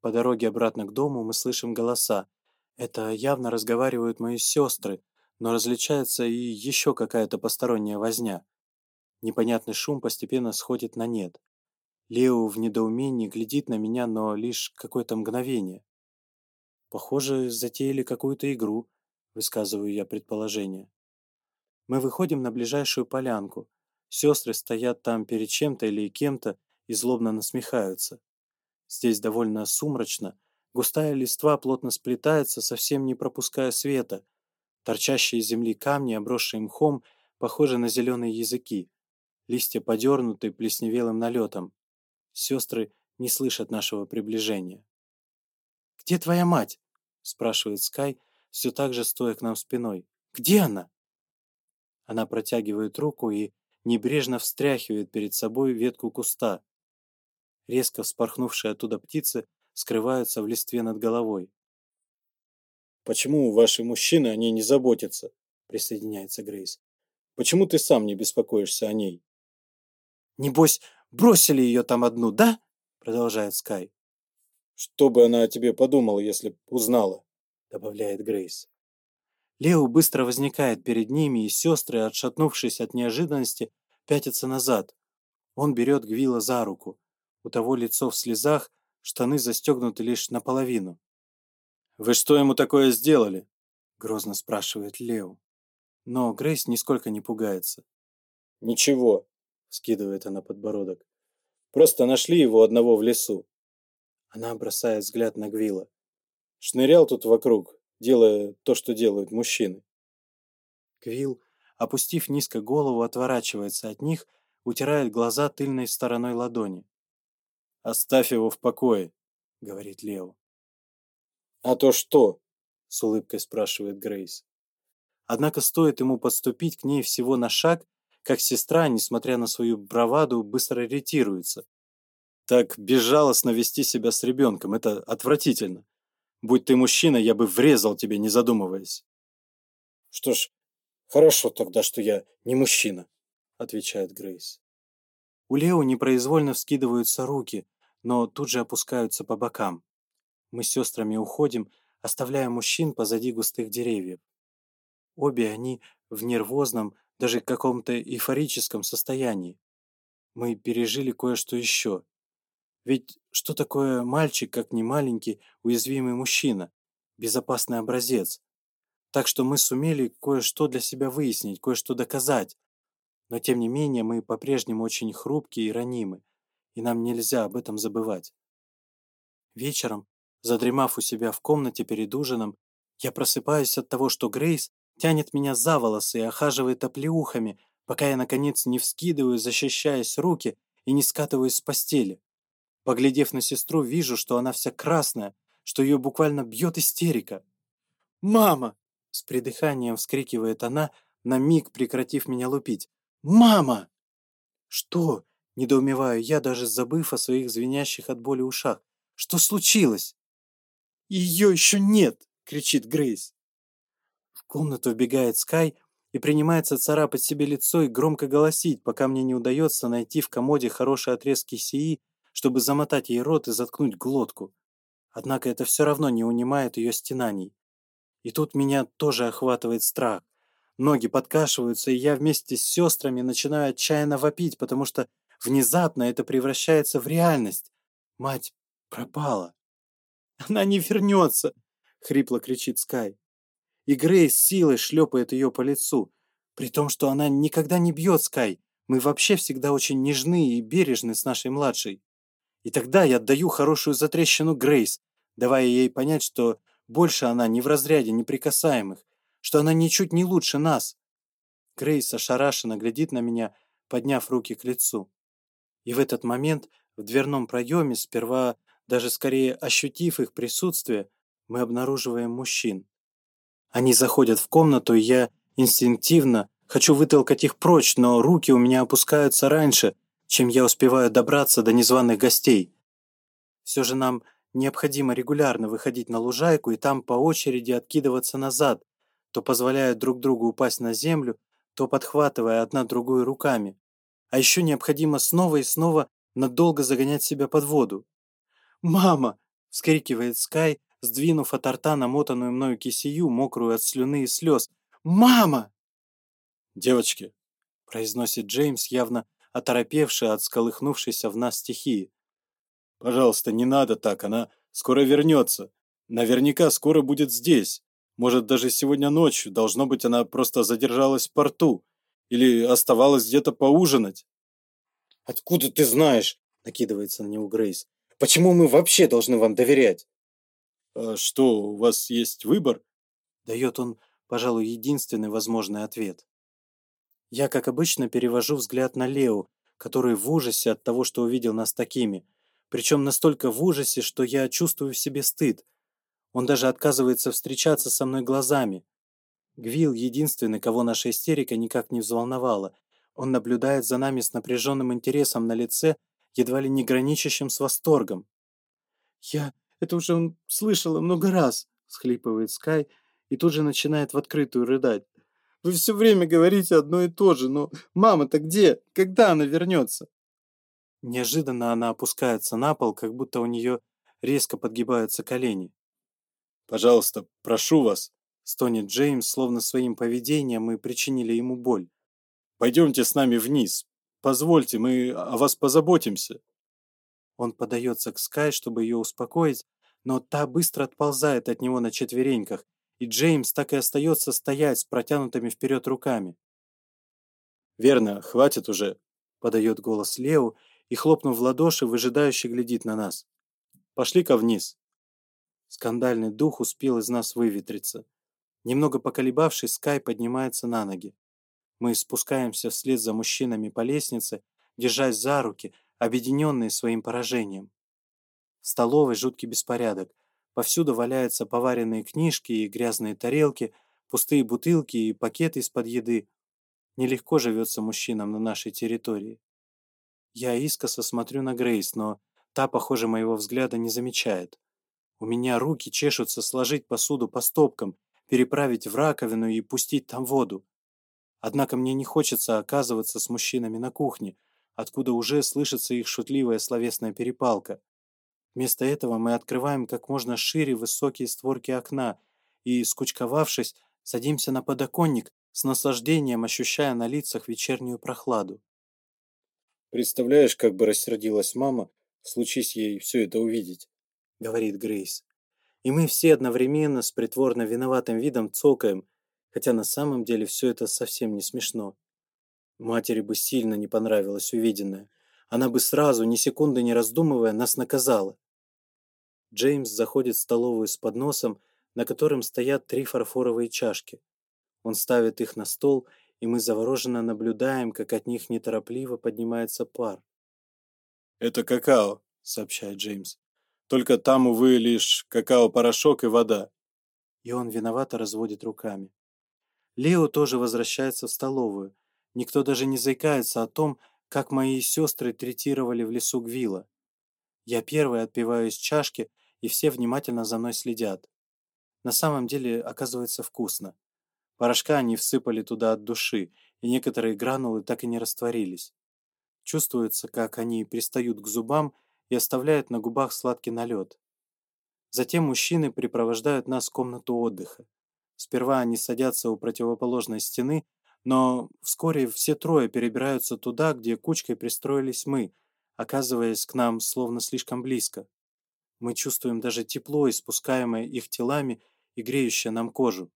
По дороге обратно к дому мы слышим голоса. Это явно разговаривают мои сестры, но различается и еще какая-то посторонняя возня. Непонятный шум постепенно сходит на нет. Лео в недоумении глядит на меня, но лишь какое-то мгновение. «Похоже, затеяли какую-то игру», — высказываю я предположение. Мы выходим на ближайшую полянку. Сестры стоят там перед чем-то или кем-то и злобно насмехаются. Здесь довольно сумрачно, густая листва плотно сплетается, совсем не пропуская света. Торчащие из земли камни, обросшие мхом, похожи на зеленые языки. Листья подернуты плесневелым налетом. Сестры не слышат нашего приближения. «Где твоя мать?» — спрашивает Скай, все так же стоя к нам спиной. «Где она?» Она протягивает руку и небрежно встряхивает перед собой ветку куста резко вспорхнувшие оттуда птицы скрываются в листве над головой. «Почему ваши мужчины о ней не заботятся?» – присоединяется Грейс. «Почему ты сам не беспокоишься о ней?» «Небось, бросили ее там одну, да?» – продолжает Скай. «Что бы она о тебе подумала, если б узнала?» – добавляет Грейс. Лео быстро возникает перед ними, и сестры, отшатнувшись от неожиданности, пятятся назад. Он берет Гвила за руку у того лицо в слезах, штаны застегнуты лишь наполовину. «Вы что ему такое сделали?» — грозно спрашивает Лео. Но Грейс нисколько не пугается. «Ничего», — скидывает она подбородок. «Просто нашли его одного в лесу». Она бросает взгляд на Гвилла. Шнырял тут вокруг, делая то, что делают мужчины. Гвилл, опустив низко голову, отворачивается от них, утирает глаза тыльной стороной ладони. «Оставь его в покое», — говорит Лео. «А то что?» — с улыбкой спрашивает Грейс. Однако стоит ему подступить к ней всего на шаг, как сестра, несмотря на свою браваду, быстро ретируется. Так безжалостно вести себя с ребенком, это отвратительно. Будь ты мужчина, я бы врезал тебе, не задумываясь. Что ж, хорошо тогда, что я не мужчина, отвечает Грейс. У Лео непроизвольно вскидываются руки, но тут же опускаются по бокам. Мы с сестрами уходим, оставляя мужчин позади густых деревьев. Обе они в нервозном, даже каком-то эйфорическом состоянии. Мы пережили кое-что еще. Ведь что такое мальчик, как не маленький, уязвимый мужчина, безопасный образец? Так что мы сумели кое-что для себя выяснить, кое-что доказать, но тем не менее мы по-прежнему очень хрупкие и ранимы, и нам нельзя об этом забывать. Вечером, задремав у себя в комнате перед ужином, я просыпаюсь от того, что Грейс тянет меня за волосы и охаживает оплеухами, пока я, наконец, не вскидываю, защищаясь руки и не скатываюсь с постели. Поглядев на сестру, вижу, что она вся красная, что ее буквально бьет истерика. «Мама!» — с придыханием вскрикивает она, на миг прекратив меня лупить. «Мама!» «Что?» – недоумеваю я, даже забыв о своих звенящих от боли ушах. «Что случилось?» «Ее еще нет!» – кричит Грейс. В комнату вбегает Скай и принимается царапать себе лицо и громко голосить, пока мне не удается найти в комоде хорошие отрезки сии, чтобы замотать ей рот и заткнуть глотку. Однако это все равно не унимает ее стенаний. И тут меня тоже охватывает страх. Ноги подкашиваются, и я вместе с сестрами начинаю отчаянно вопить, потому что внезапно это превращается в реальность. Мать пропала. «Она не вернется!» — хрипло кричит Скай. И Грейс силой шлепает ее по лицу. При том, что она никогда не бьет Скай. Мы вообще всегда очень нежны и бережны с нашей младшей. И тогда я отдаю хорошую затрещину Грейс, давая ей понять, что больше она не в разряде неприкасаемых, что она ничуть не лучше нас. Грейс ошарашенно глядит на меня, подняв руки к лицу. И в этот момент в дверном проеме, сперва даже скорее ощутив их присутствие, мы обнаруживаем мужчин. Они заходят в комнату, и я инстинктивно хочу вытолкать их прочь, но руки у меня опускаются раньше, чем я успеваю добраться до незваных гостей. Все же нам необходимо регулярно выходить на лужайку и там по очереди откидываться назад, то позволяя друг другу упасть на землю, то подхватывая одна другую руками. А еще необходимо снова и снова надолго загонять себя под воду. «Мама!» — вскрикивает Скай, сдвинув от рта намотанную мною кисию, мокрую от слюны и слез. «Мама!» «Девочки!» — произносит Джеймс, явно оторопевший от сколыхнувшейся в нас стихии. «Пожалуйста, не надо так, она скоро вернется. Наверняка скоро будет здесь. Может, даже сегодня ночью, должно быть, она просто задержалась в порту или оставалась где-то поужинать. «Откуда ты знаешь?» – накидывается на него Грейс. «Почему мы вообще должны вам доверять?» «А что, у вас есть выбор?» – дает он, пожалуй, единственный возможный ответ. Я, как обычно, перевожу взгляд на Лео, который в ужасе от того, что увидел нас такими. Причем настолько в ужасе, что я чувствую в себе стыд – он даже отказывается встречаться со мной глазами. Гвилл — единственный, кого наша истерика никак не взволновала. Он наблюдает за нами с напряженным интересом на лице, едва ли не граничащим с восторгом. «Я это уже он слышала много раз», — схлипывает Скай и тут же начинает в открытую рыдать. «Вы все время говорите одно и то же, но мама-то где? Когда она вернется?» Неожиданно она опускается на пол, как будто у нее резко подгибаются колени. Пожалуйста, прошу вас!» — стонет Джеймс, словно своим поведением мы причинили ему боль. «Пойдемте с нами вниз. Позвольте, мы о вас позаботимся». Он подается к Скай, чтобы ее успокоить, но та быстро отползает от него на четвереньках, и Джеймс так и остается стоять с протянутыми вперед руками. «Верно, хватит уже», — подает голос Лео и, хлопнув в ладоши, выжидающе глядит на нас. «Пошли-ка вниз». Скандальный дух успел из нас выветриться. Немного поколебавшись, Скай поднимается на ноги. Мы спускаемся вслед за мужчинами по лестнице, держась за руки, объединенные своим поражением. В столовой жуткий беспорядок. Повсюду валяются поваренные книжки и грязные тарелки, пустые бутылки и пакеты из-под еды. Нелегко живется мужчинам на нашей территории. Я искоса смотрю на Грейс, но та, похоже, моего взгляда не замечает. У меня руки чешутся сложить посуду по стопкам, переправить в раковину и пустить там воду. Однако мне не хочется оказываться с мужчинами на кухне, откуда уже слышится их шутливая словесная перепалка. Вместо этого мы открываем как можно шире высокие створки окна и, скучковавшись, садимся на подоконник, с наслаждением ощущая на лицах вечернюю прохладу. Представляешь, как бы рассердилась мама, случись ей все это увидеть. — говорит Грейс. И мы все одновременно с притворно виноватым видом цокаем, хотя на самом деле все это совсем не смешно. Матери бы сильно не понравилось увиденное. Она бы сразу, ни секунды не раздумывая, нас наказала. Джеймс заходит в столовую с подносом, на котором стоят три фарфоровые чашки. Он ставит их на стол, и мы завороженно наблюдаем, как от них неторопливо поднимается пар. «Это какао», — сообщает Джеймс. Только там, увы, лишь какао-порошок и вода. И он виновато разводит руками. Лео тоже возвращается в столовую. Никто даже не заикается о том, как мои сестры третировали в лесу Гвила. Я первый отпиваю из чашки, и все внимательно за мной следят. На самом деле, оказывается вкусно. Порошка они всыпали туда от души, и некоторые гранулы так и не растворились. Чувствуется, как они пристают к зубам и оставляет на губах сладкий налет. Затем мужчины припровождают нас в комнату отдыха. Сперва они садятся у противоположной стены, но вскоре все трое перебираются туда, где кучкой пристроились мы, оказываясь к нам словно слишком близко. Мы чувствуем даже тепло, испускаемое их телами и греющее нам кожу.